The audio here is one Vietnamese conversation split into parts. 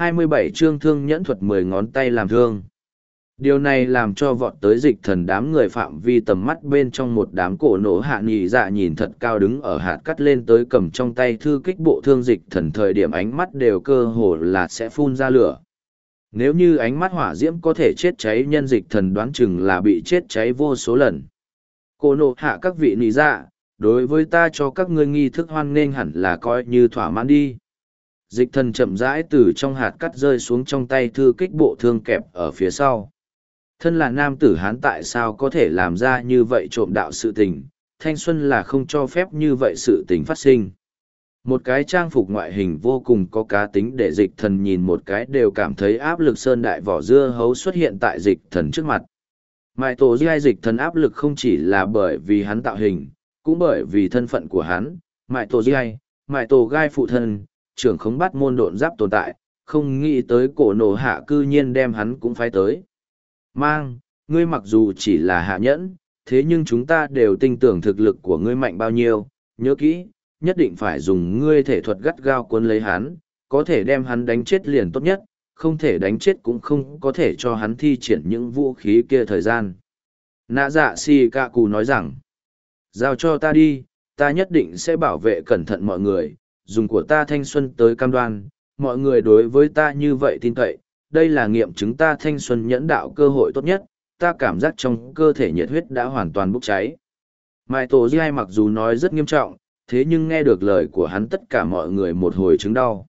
27 chương thương nhẫn thuật 10 ngón tay làm thương. Điều này làm cho vọt tới dịch thần đám người phạm vi tầm mắt bên trong một đám cổ nổ hạ nhị dạ nhìn thật cao đứng ở hạt cắt lên tới cầm trong tay thư kích bộ thương dịch thần thời điểm ánh mắt đều cơ hồ là sẽ phun ra lửa. Nếu như ánh mắt hỏa diễm có thể chết cháy nhân dịch thần đoán chừng là bị chết cháy vô số lần. Cổ nổ hạ các vị nhị dạ, đối với ta cho các ngươi nghi thức hoan nghênh hẳn là coi như thỏa mãn đi dịch thần chậm rãi từ trong hạt cắt rơi xuống trong tay thư kích bộ thương kẹp ở phía sau. Thân là nam tử hán tại sao có thể làm ra như vậy trộm đạo sự tình? Thanh xuân là không cho phép như vậy sự tình phát sinh. Một cái trang phục ngoại hình vô cùng có cá tính để dịch thần nhìn một cái đều cảm thấy áp lực sơn đại vỏ dưa hấu xuất hiện tại dịch thần trước mặt. Mãi tổ giai dịch thần áp lực không chỉ là bởi vì hắn tạo hình, cũng bởi vì thân phận của hắn. Mãi tổ giai mãi tổ gai phụ thân trưởng khống bắt môn độn giáp tồn tại không nghĩ tới cổ nổ hạ cư nhiên đem hắn cũng phái tới Mang, ngươi mặc dù chỉ là hạ nhẫn, thế nhưng chúng ta đều tin tưởng thực lực của ngươi mạnh bao nhiêu, nhớ kỹ, nhất định phải dùng ngươi thể thuật gắt gao cuốn lấy hắn, có thể đem hắn đánh chết liền tốt nhất, không thể đánh chết cũng không có thể cho hắn thi triển những vũ khí kia thời gian. Nạ dạ si ca cù nói rằng, giao cho ta đi, ta nhất định sẽ bảo vệ cẩn thận mọi người, dùng của ta thanh xuân tới cam đoan, mọi người đối với ta như vậy tin cậy, đây là nghiệm chứng ta thanh xuân nhẫn đạo cơ hội tốt nhất, ta cảm giác trong cơ thể nhiệt huyết đã hoàn toàn bốc cháy. Mai Tổ Di mặc dù nói rất nghiêm trọng, thế nhưng nghe được lời của hắn tất cả mọi người một hồi chứng đau.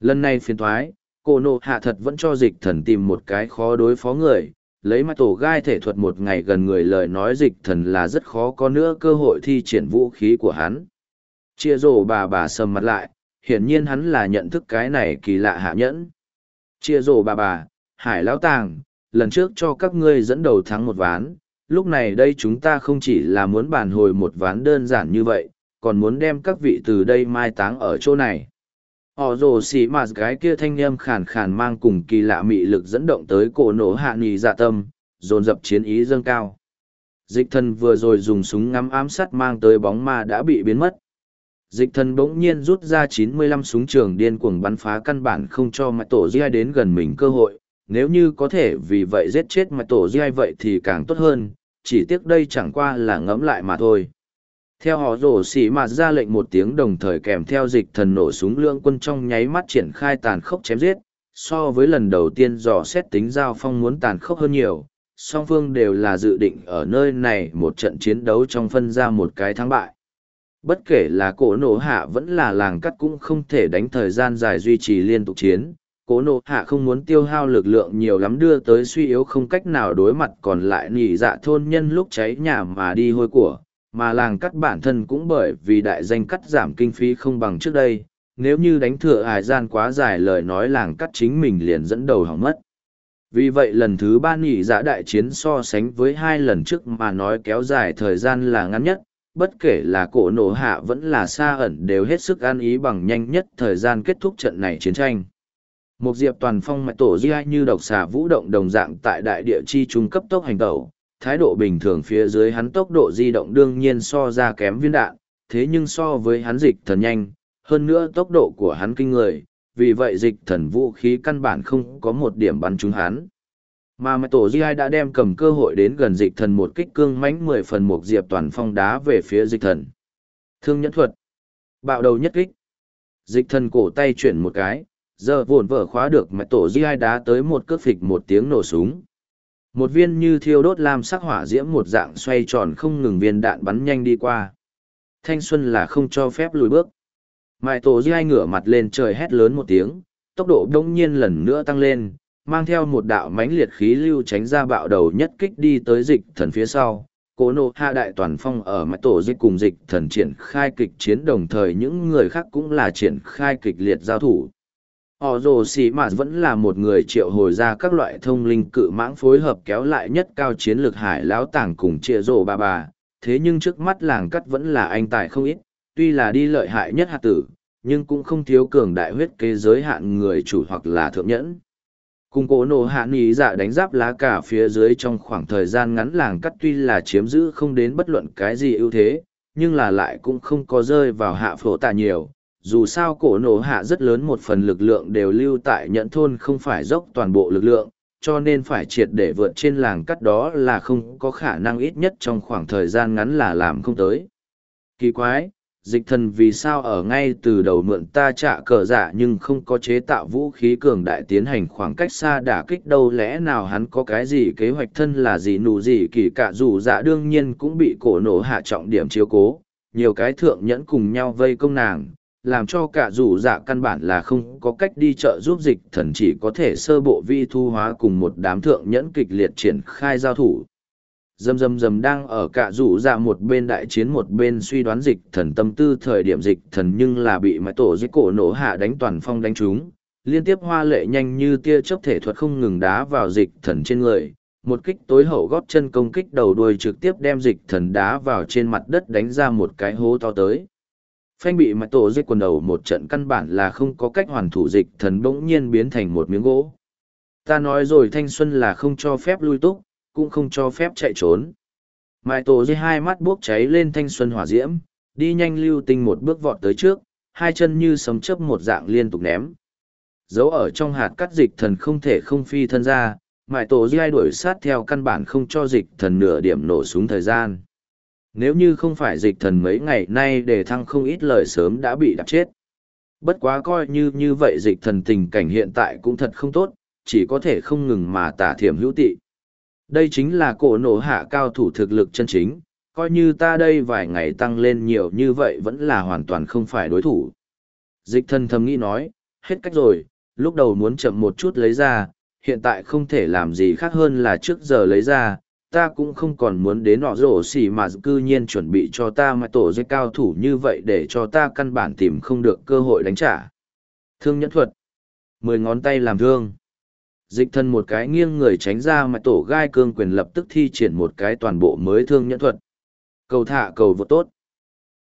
Lần này phiền thoái, cô nộ hạ thật vẫn cho dịch thần tìm một cái khó đối phó người, lấy mai tổ gai thể thuật một ngày gần người lời nói dịch thần là rất khó có nữa cơ hội thi triển vũ khí của hắn. Chia rổ bà bà sầm mặt lại, hiển nhiên hắn là nhận thức cái này kỳ lạ hạ nhẫn. Chia rổ bà bà, hải lão tàng, lần trước cho các ngươi dẫn đầu thắng một ván, lúc này đây chúng ta không chỉ là muốn bàn hồi một ván đơn giản như vậy, còn muốn đem các vị từ đây mai táng ở chỗ này. Họ rồ xì mà gái kia thanh âm khàn khàn mang cùng kỳ lạ mị lực dẫn động tới cổ nổ hạ nì dạ tâm, dồn dập chiến ý dâng cao. Dịch thần vừa rồi dùng súng ngắm ám sát mang tới bóng ma đã bị biến mất, dịch thần bỗng nhiên rút ra 95 súng trường điên cuồng bắn phá căn bản không cho mặt tổ Giai đến gần mình cơ hội. Nếu như có thể vì vậy giết chết mặt tổ Giai vậy thì càng tốt hơn, chỉ tiếc đây chẳng qua là ngẫm lại mà thôi. Theo họ rổ xỉ mà ra lệnh một tiếng đồng thời kèm theo dịch thần nổ súng lượng quân trong nháy mắt triển khai tàn khốc chém giết, so với lần đầu tiên dò xét tính giao phong muốn tàn khốc hơn nhiều, song phương đều là dự định ở nơi này một trận chiến đấu trong phân ra một cái thắng bại bất kể là cổ nổ hạ vẫn là làng cắt cũng không thể đánh thời gian dài duy trì liên tục chiến. Cổ nổ hạ không muốn tiêu hao lực lượng nhiều lắm đưa tới suy yếu không cách nào đối mặt còn lại nhị dạ thôn nhân lúc cháy nhà mà đi hôi của. Mà làng cắt bản thân cũng bởi vì đại danh cắt giảm kinh phí không bằng trước đây. Nếu như đánh thừa hải gian quá dài lời nói làng cắt chính mình liền dẫn đầu hỏng mất. Vì vậy lần thứ ba nhị dạ đại chiến so sánh với hai lần trước mà nói kéo dài thời gian là ngắn nhất bất kể là cổ nổ hạ vẫn là xa ẩn đều hết sức an ý bằng nhanh nhất thời gian kết thúc trận này chiến tranh. Một diệp toàn phong mạch tổ di như độc xà vũ động đồng dạng tại đại địa chi trung cấp tốc hành tẩu, thái độ bình thường phía dưới hắn tốc độ di động đương nhiên so ra kém viên đạn, thế nhưng so với hắn dịch thần nhanh, hơn nữa tốc độ của hắn kinh người, vì vậy dịch thần vũ khí căn bản không có một điểm bắn trúng hắn. Mà mạch tổ Di đã đem cầm cơ hội đến gần dịch thần một kích cương mãnh mười phần một diệp toàn phong đá về phía dịch thần. Thương nhẫn thuật. Bạo đầu nhất kích. Dịch thần cổ tay chuyển một cái, giờ vồn vở khóa được mạch tổ Di đá tới một cước phịch một tiếng nổ súng. Một viên như thiêu đốt làm sắc hỏa diễm một dạng xoay tròn không ngừng viên đạn bắn nhanh đi qua. Thanh xuân là không cho phép lùi bước. Mại tổ Di ngửa mặt lên trời hét lớn một tiếng, tốc độ đông nhiên lần nữa tăng lên mang theo một đạo mãnh liệt khí lưu tránh ra bạo đầu nhất kích đi tới dịch thần phía sau. Cố nộ hạ đại toàn phong ở mặt tổ dịch cùng dịch thần triển khai kịch chiến đồng thời những người khác cũng là triển khai kịch liệt giao thủ. Họ rồ xì mạt vẫn là một người triệu hồi ra các loại thông linh cự mãng phối hợp kéo lại nhất cao chiến lược hải lão tảng cùng chia rồ bà bà. Thế nhưng trước mắt làng cắt vẫn là anh tài không ít, tuy là đi lợi hại nhất hạt tử, nhưng cũng không thiếu cường đại huyết kế giới hạn người chủ hoặc là thượng nhẫn cùng cổ nổ hạ nghỉ dạ đánh giáp lá cả phía dưới trong khoảng thời gian ngắn làng cắt tuy là chiếm giữ không đến bất luận cái gì ưu thế nhưng là lại cũng không có rơi vào hạ phổ tạ nhiều dù sao cổ nổ hạ rất lớn một phần lực lượng đều lưu tại nhẫn thôn không phải dốc toàn bộ lực lượng, cho nên phải triệt để vượt trên làng cắt đó là không có khả năng ít nhất trong khoảng thời gian ngắn là làm không tới. Kỳ quái, dịch thần vì sao ở ngay từ đầu mượn ta trả cờ giả nhưng không có chế tạo vũ khí cường đại tiến hành khoảng cách xa đả kích đâu lẽ nào hắn có cái gì kế hoạch thân là gì nụ gì kỳ cả dù dạ đương nhiên cũng bị cổ nổ hạ trọng điểm chiếu cố, nhiều cái thượng nhẫn cùng nhau vây công nàng, làm cho cả dù dạ căn bản là không có cách đi chợ giúp dịch thần chỉ có thể sơ bộ vi thu hóa cùng một đám thượng nhẫn kịch liệt triển khai giao thủ dầm dầm dầm đang ở cả rủ ra một bên đại chiến một bên suy đoán dịch thần tâm tư thời điểm dịch thần nhưng là bị mái tổ dưới cổ nổ hạ đánh toàn phong đánh trúng. Liên tiếp hoa lệ nhanh như tia chớp thể thuật không ngừng đá vào dịch thần trên người. Một kích tối hậu gót chân công kích đầu đuôi trực tiếp đem dịch thần đá vào trên mặt đất đánh ra một cái hố to tới. Phanh bị mái tổ dưới quần đầu một trận căn bản là không có cách hoàn thủ dịch thần bỗng nhiên biến thành một miếng gỗ. Ta nói rồi thanh xuân là không cho phép lui túc cũng không cho phép chạy trốn. Mai tổ dưới hai mắt bốc cháy lên thanh xuân hỏa diễm, đi nhanh lưu tinh một bước vọt tới trước, hai chân như sấm chớp một dạng liên tục ném. Giấu ở trong hạt cắt dịch thần không thể không phi thân ra, mại tổ dai đuổi sát theo căn bản không cho dịch thần nửa điểm nổ súng thời gian. Nếu như không phải dịch thần mấy ngày nay để thăng không ít lời sớm đã bị đạp chết. Bất quá coi như như vậy dịch thần tình cảnh hiện tại cũng thật không tốt, chỉ có thể không ngừng mà tả thiểm hữu tị. Đây chính là cổ nổ hạ cao thủ thực lực chân chính, coi như ta đây vài ngày tăng lên nhiều như vậy vẫn là hoàn toàn không phải đối thủ. Dịch thân thầm nghĩ nói, hết cách rồi, lúc đầu muốn chậm một chút lấy ra, hiện tại không thể làm gì khác hơn là trước giờ lấy ra, ta cũng không còn muốn đến nọ rổ xỉ mà cư nhiên chuẩn bị cho ta mà tổ dây cao thủ như vậy để cho ta căn bản tìm không được cơ hội đánh trả. Thương nhẫn thuật. Mười ngón tay làm thương dịch thân một cái nghiêng người tránh ra mà tổ gai cương quyền lập tức thi triển một cái toàn bộ mới thương nhẫn thuật. Cầu thả cầu vô tốt.